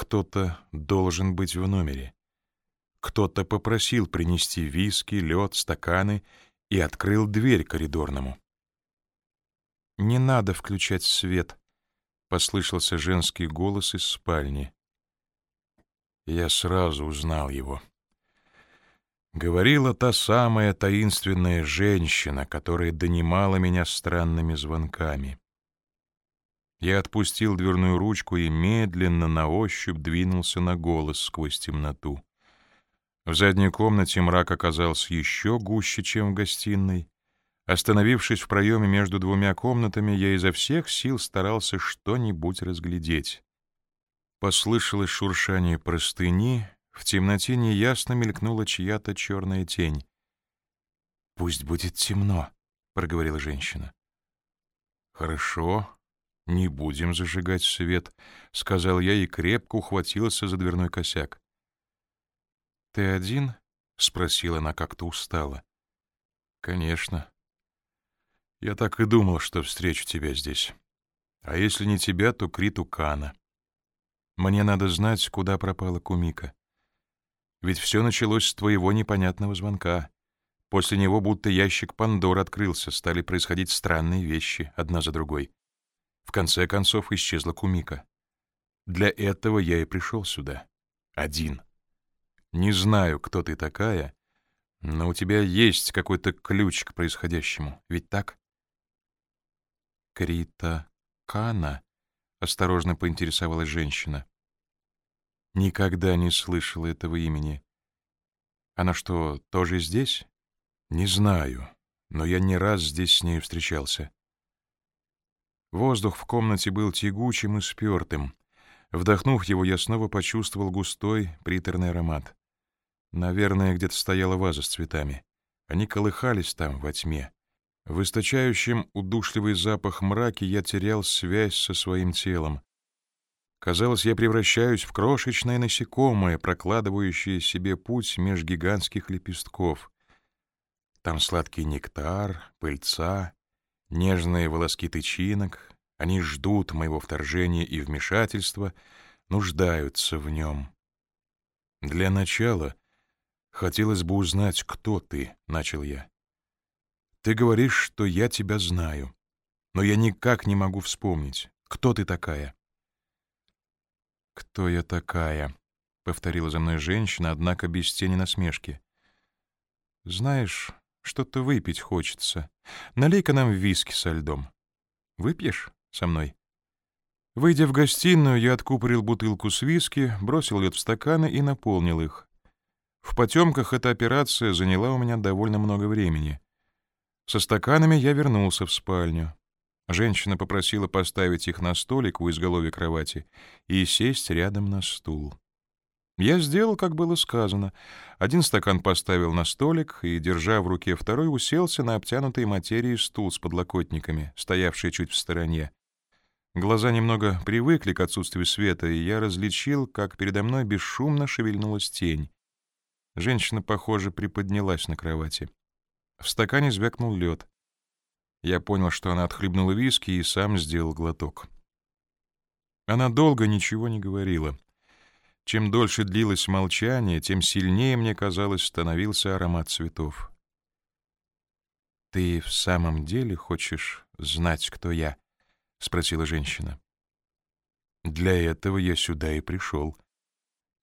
Кто-то должен быть в номере. Кто-то попросил принести виски, лед, стаканы и открыл дверь коридорному. «Не надо включать свет», — послышался женский голос из спальни. Я сразу узнал его. Говорила та самая таинственная женщина, которая донимала меня странными звонками. Я отпустил дверную ручку и медленно на ощупь двинулся на голос сквозь темноту. В задней комнате мрак оказался еще гуще, чем в гостиной. Остановившись в проеме между двумя комнатами, я изо всех сил старался что-нибудь разглядеть. Послышалось шуршание простыни, в темноте неясно мелькнула чья-то черная тень. «Пусть будет темно», — проговорила женщина. «Хорошо, не будем зажигать свет», — сказал я и крепко ухватился за дверной косяк. «Ты один?» — спросила она как-то устало. «Конечно. Я так и думал, что встречу тебя здесь. А если не тебя, то Криту Кана. Мне надо знать, куда пропала Кумика. Ведь все началось с твоего непонятного звонка. После него будто ящик Пандор открылся, стали происходить странные вещи, одна за другой. В конце концов исчезла Кумика. Для этого я и пришел сюда. Один. Не знаю, кто ты такая, но у тебя есть какой-то ключ к происходящему, ведь так? Крита Кана, осторожно поинтересовалась женщина. Никогда не слышала этого имени. Она что, тоже здесь? Не знаю, но я не раз здесь с ней встречался. Воздух в комнате был тягучим и спёртым. Вдохнув его, я снова почувствовал густой, приторный аромат. Наверное, где-то стояла ваза с цветами. Они колыхались там, во тьме. В источающем удушливый запах мраке я терял связь со своим телом. Казалось, я превращаюсь в крошечное насекомое, прокладывающее себе путь меж гигантских лепестков. Там сладкий нектар, пыльца, нежные волоски тычинок. Они ждут моего вторжения и вмешательства, нуждаются в нем. Для начала «Хотелось бы узнать, кто ты», — начал я. «Ты говоришь, что я тебя знаю, но я никак не могу вспомнить, кто ты такая». «Кто я такая?» — повторила за мной женщина, однако без тени насмешки. «Знаешь, что-то выпить хочется. Налей-ка нам виски со льдом. Выпьешь со мной?» Выйдя в гостиную, я откупорил бутылку с виски, бросил лед в стаканы и наполнил их. В потемках эта операция заняла у меня довольно много времени. Со стаканами я вернулся в спальню. Женщина попросила поставить их на столик у изголовья кровати и сесть рядом на стул. Я сделал, как было сказано. Один стакан поставил на столик и, держа в руке второй, уселся на обтянутый материей стул с подлокотниками, стоявший чуть в стороне. Глаза немного привыкли к отсутствию света, и я различил, как передо мной бесшумно шевельнулась тень. Женщина, похоже, приподнялась на кровати. В стакане звякнул лед. Я понял, что она отхлебнула виски и сам сделал глоток. Она долго ничего не говорила. Чем дольше длилось молчание, тем сильнее, мне казалось, становился аромат цветов. «Ты в самом деле хочешь знать, кто я?» — спросила женщина. «Для этого я сюда и пришел»,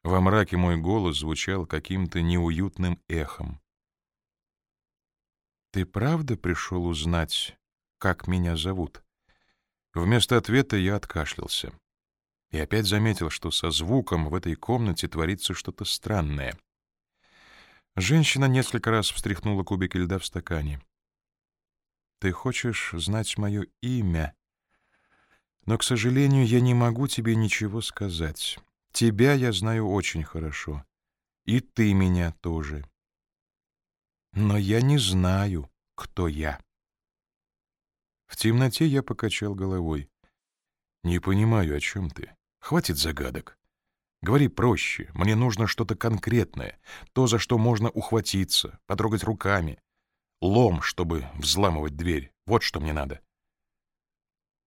во мраке мой голос звучал каким-то неуютным эхом. «Ты правда пришел узнать, как меня зовут?» Вместо ответа я откашлялся. И опять заметил, что со звуком в этой комнате творится что-то странное. Женщина несколько раз встряхнула кубики льда в стакане. «Ты хочешь знать мое имя?» Но, к сожалению, я не могу тебе ничего сказать. Тебя я знаю очень хорошо. И ты меня тоже. Но я не знаю, кто я. В темноте я покачал головой. Не понимаю, о чем ты. Хватит загадок. Говори проще. Мне нужно что-то конкретное. То, за что можно ухватиться, потрогать руками. Лом, чтобы взламывать дверь. Вот что мне надо.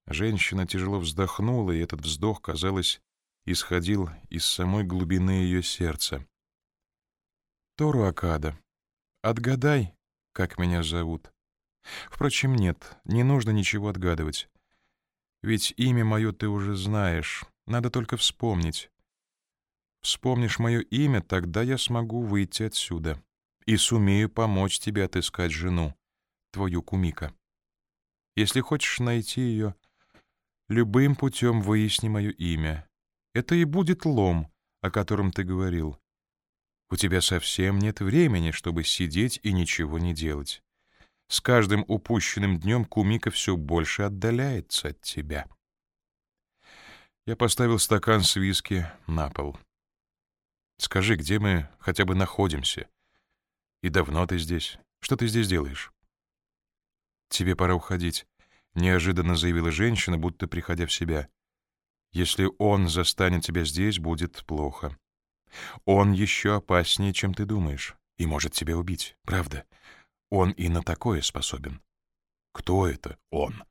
Женщина тяжело вздохнула, и этот вздох, казалось, исходил из самой глубины ее сердца. «Тору Акада, отгадай, как меня зовут. Впрочем, нет, не нужно ничего отгадывать. Ведь имя мое ты уже знаешь, надо только вспомнить. Вспомнишь мое имя, тогда я смогу выйти отсюда и сумею помочь тебе отыскать жену, твою Кумика. Если хочешь найти ее, любым путем выясни мое имя. Это и будет лом, о котором ты говорил. У тебя совсем нет времени, чтобы сидеть и ничего не делать. С каждым упущенным днем Кумика все больше отдаляется от тебя. Я поставил стакан с виски на пол. Скажи, где мы хотя бы находимся? И давно ты здесь? Что ты здесь делаешь? Тебе пора уходить, неожиданно заявила женщина, будто приходя в себя. Если он застанет тебя здесь, будет плохо. Он еще опаснее, чем ты думаешь, и может тебя убить, правда? Он и на такое способен. Кто это он?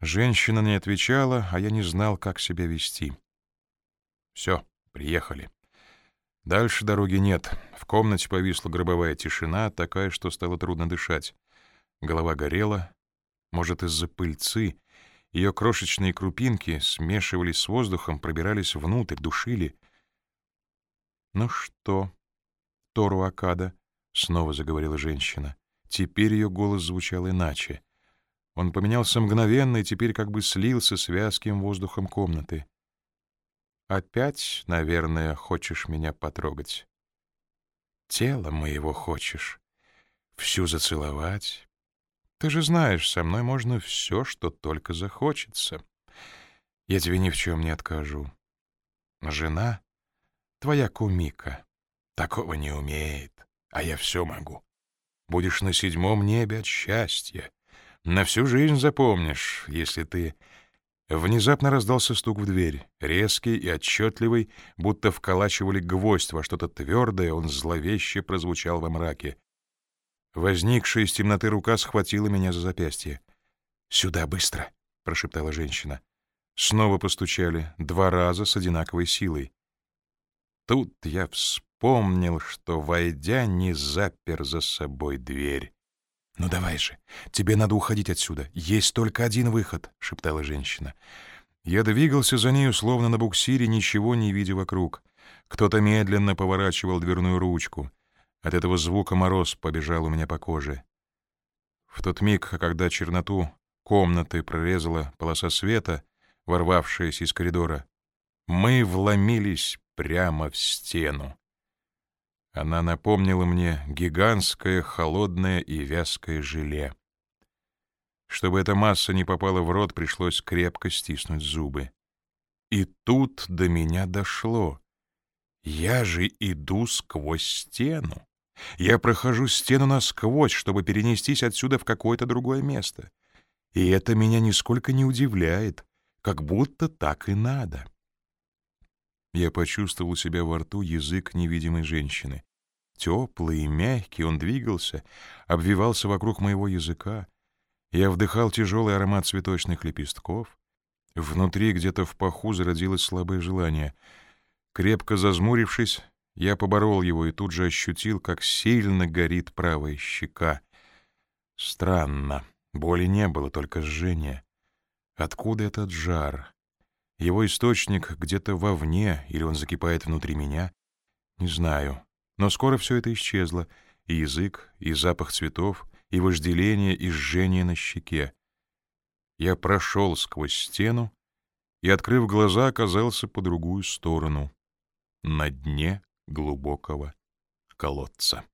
Женщина не отвечала, а я не знал, как себя вести. Все, приехали. Дальше дороги нет. В комнате повисла гробовая тишина, такая, что стало трудно дышать. Голова горела. Может, из-за пыльцы ее крошечные крупинки смешивались с воздухом, пробирались внутрь, душили. «Ну что, Тору Акада?» снова заговорила женщина. Теперь ее голос звучал иначе. Он поменялся мгновенно и теперь как бы слился с вязким воздухом комнаты. «Опять, наверное, хочешь меня потрогать? Тело моего хочешь? Всю зацеловать? Ты же знаешь, со мной можно все, что только захочется. Я тебе ни в чем не откажу. Жена — твоя кумика. Такого не умеет а я все могу. Будешь на седьмом небе от счастья. На всю жизнь запомнишь, если ты... Внезапно раздался стук в дверь, резкий и отчетливый, будто вколачивали гвоздь во что-то твердое, он зловеще прозвучал во мраке. Возникшая из темноты рука схватила меня за запястье. «Сюда, быстро!» — прошептала женщина. Снова постучали, два раза с одинаковой силой. Тут я вспомнил что, войдя, не запер за собой дверь. «Ну давай же, тебе надо уходить отсюда. Есть только один выход», — шептала женщина. Я двигался за нею, словно на буксире, ничего не видя вокруг. Кто-то медленно поворачивал дверную ручку. От этого звука мороз побежал у меня по коже. В тот миг, когда черноту комнаты прорезала полоса света, ворвавшаяся из коридора, мы вломились прямо в стену. Она напомнила мне гигантское, холодное и вязкое желе. Чтобы эта масса не попала в рот, пришлось крепко стиснуть зубы. И тут до меня дошло. Я же иду сквозь стену. Я прохожу стену насквозь, чтобы перенестись отсюда в какое-то другое место. И это меня нисколько не удивляет, как будто так и надо. Я почувствовал у себя во рту язык невидимой женщины. Теплый и мягкий он двигался, обвивался вокруг моего языка. Я вдыхал тяжелый аромат цветочных лепестков. Внутри, где-то в паху, зародилось слабое желание. Крепко зазмурившись, я поборол его и тут же ощутил, как сильно горит правая щека. Странно, боли не было, только жжение. Откуда этот жар? Его источник где-то вовне, или он закипает внутри меня? Не знаю. Но скоро все это исчезло, и язык, и запах цветов, и вожделение, и жжение на щеке. Я прошел сквозь стену и, открыв глаза, оказался по другую сторону, на дне глубокого колодца.